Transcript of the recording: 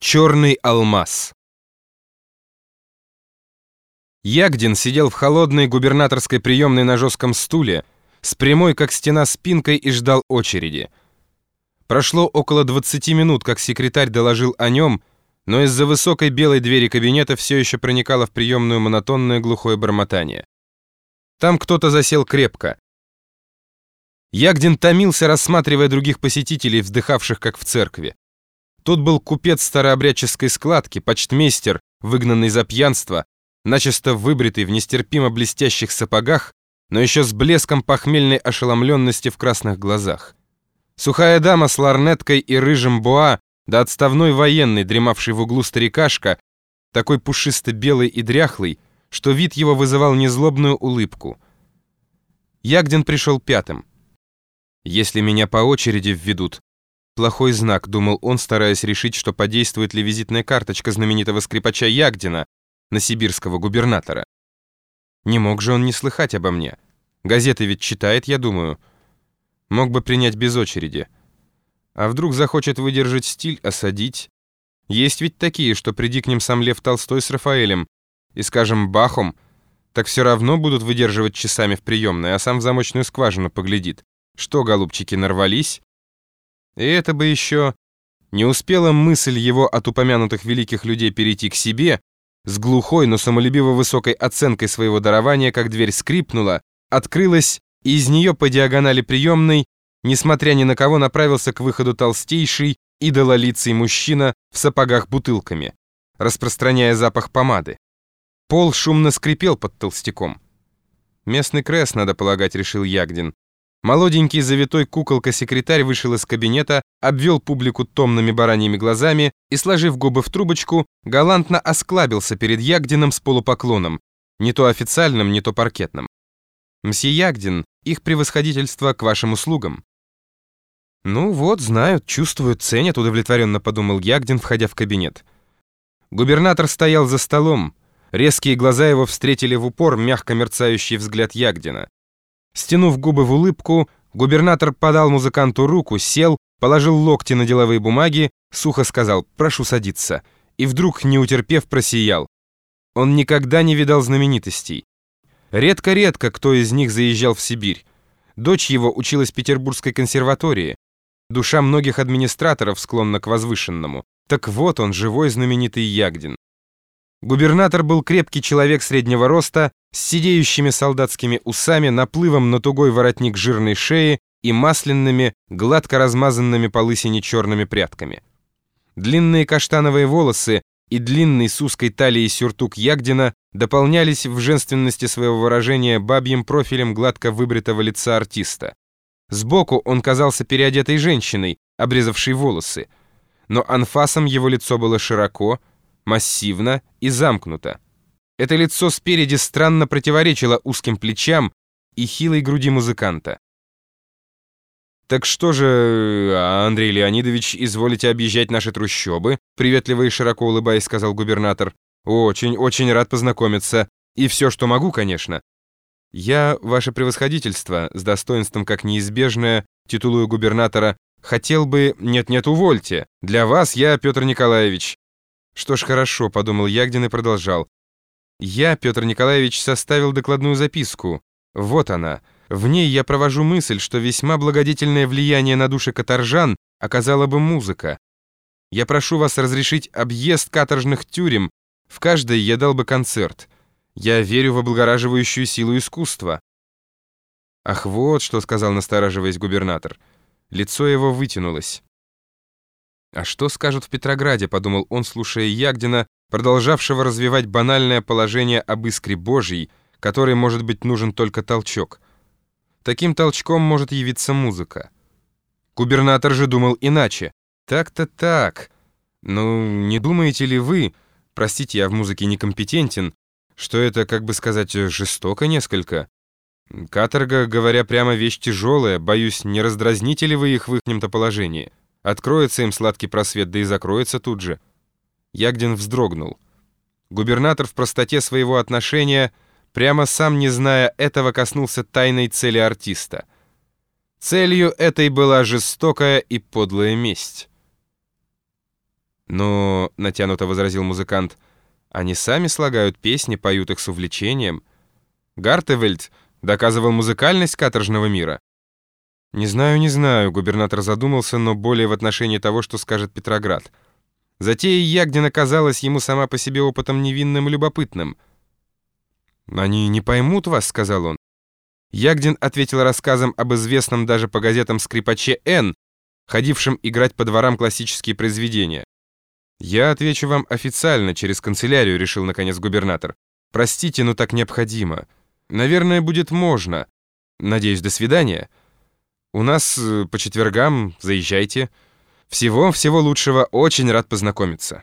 Черный алмаз. Ягдин сидел в холодной губернаторской приемной на жестком стуле, с прямой, как стена, спинкой и ждал очереди. Прошло около 20 минут, как секретарь доложил о нем, но из-за высокой белой двери кабинета все еще проникало в приемную монотонное глухое бормотание. Там кто-то засел крепко. Ягдин томился, рассматривая других посетителей, вздыхавших, как в церкви. Тут был купец старообрядческой складки, почтмейстер, выгнанный за пьянство, начисто выбритый в нестерпимо блестящих сапогах, но еще с блеском похмельной ошеломленности в красных глазах. Сухая дама с ларнеткой и рыжим буа, да отставной военный, дремавший в углу старикашка, такой пушисто-белый и дряхлый, что вид его вызывал незлобную улыбку. Ягдин пришел пятым. «Если меня по очереди введут, Плохой знак, думал он, стараясь решить, что подействует ли визитная карточка знаменитого скрипача Ягдина на сибирского губернатора. Не мог же он не слыхать обо мне. Газеты ведь читает, я думаю. Мог бы принять без очереди. А вдруг захочет выдержать стиль, осадить? Есть ведь такие, что приди к ним сам Лев Толстой с Рафаэлем и, скажем, Бахом, так все равно будут выдерживать часами в приемной, а сам в замочную скважину поглядит. Что, голубчики, нарвались? И это бы еще... Не успела мысль его от упомянутых великих людей перейти к себе, с глухой, но самолюбиво высокой оценкой своего дарования, как дверь скрипнула, открылась, и из нее по диагонали приемной, несмотря ни на кого, направился к выходу толстейший, идололицый мужчина в сапогах бутылками, распространяя запах помады. Пол шумно скрипел под толстяком. «Местный крест, надо полагать», — решил Ягдин. Молоденький завитой куколка-секретарь вышел из кабинета, обвел публику томными бараньими глазами и, сложив губы в трубочку, галантно осклабился перед Ягдином с полупоклоном, не то официальным, не то паркетным. «Мсье Ягдин, их превосходительство к вашим услугам». «Ну вот, знают, чувствуют, ценят», — удовлетворенно подумал Ягдин, входя в кабинет. Губернатор стоял за столом. Резкие глаза его встретили в упор мягко мерцающий взгляд Ягдина. Стянув губы в улыбку, губернатор подал музыканту руку, сел, положил локти на деловые бумаги, сухо сказал «прошу садиться», и вдруг, не утерпев, просиял. Он никогда не видал знаменитостей. Редко-редко кто из них заезжал в Сибирь. Дочь его училась в Петербургской консерватории. Душа многих администраторов склонна к возвышенному. Так вот он, живой знаменитый Ягдин. Губернатор был крепкий человек среднего роста, с сидеющими солдатскими усами, наплывом на тугой воротник жирной шеи и масляными, гладко размазанными по лысине черными прядками. Длинные каштановые волосы и длинный с узкой талией сюртук Ягдина дополнялись в женственности своего выражения бабьим профилем гладко выбритого лица артиста. Сбоку он казался переодетой женщиной, обрезавшей волосы, но анфасом его лицо было широко, массивно и замкнуто. Это лицо спереди странно противоречило узким плечам и хилой груди музыканта. «Так что же, Андрей Леонидович, изволите объезжать наши трущобы?» Приветливо и широко улыбаясь, сказал губернатор. «Очень, очень рад познакомиться. И все, что могу, конечно». «Я, ваше превосходительство, с достоинством как неизбежное, титулую губернатора, хотел бы... Нет-нет, увольте. Для вас я, Петр Николаевич, «Что ж, хорошо», — подумал Ягдин и продолжал. «Я, Петр Николаевич, составил докладную записку. Вот она. В ней я провожу мысль, что весьма благодетельное влияние на души каторжан оказала бы музыка. Я прошу вас разрешить объезд каторжных тюрем. В каждой я дал бы концерт. Я верю в облагораживающую силу искусства». «Ах, вот что», — сказал, настораживаясь губернатор. Лицо его вытянулось. «А что скажут в Петрограде?» — подумал он, слушая Ягдина, продолжавшего развивать банальное положение об искре Божьей, которой, может быть, нужен только толчок. Таким толчком может явиться музыка. Губернатор же думал иначе. Так-то так. Ну, не думаете ли вы, простите, я в музыке некомпетентен, что это, как бы сказать, жестоко несколько? Каторга, говоря прямо, вещь тяжелая, боюсь, не раздразните ли вы их в ихнем-то положении?» Откроется им сладкий просвет, да и закроется тут же. Ягдин вздрогнул. Губернатор в простоте своего отношения, прямо сам не зная этого, коснулся тайной цели артиста. Целью этой была жестокая и подлая месть. «Но», — натянуто возразил музыкант, — «они сами слагают песни, поют их с увлечением. Гартевельд доказывал музыкальность каторжного мира». «Не знаю, не знаю», — губернатор задумался, но более в отношении того, что скажет Петроград. Затея Ягдина казалась ему сама по себе опытом невинным и любопытным. «Они не поймут вас», — сказал он. Ягдин ответил рассказом об известном даже по газетам скрипаче Н, ходившем играть по дворам классические произведения. «Я отвечу вам официально, через канцелярию», — решил наконец губернатор. «Простите, но так необходимо. Наверное, будет можно. Надеюсь, до свидания. У нас э, по четвергам заезжайте. Всего-всего лучшего, очень рад познакомиться».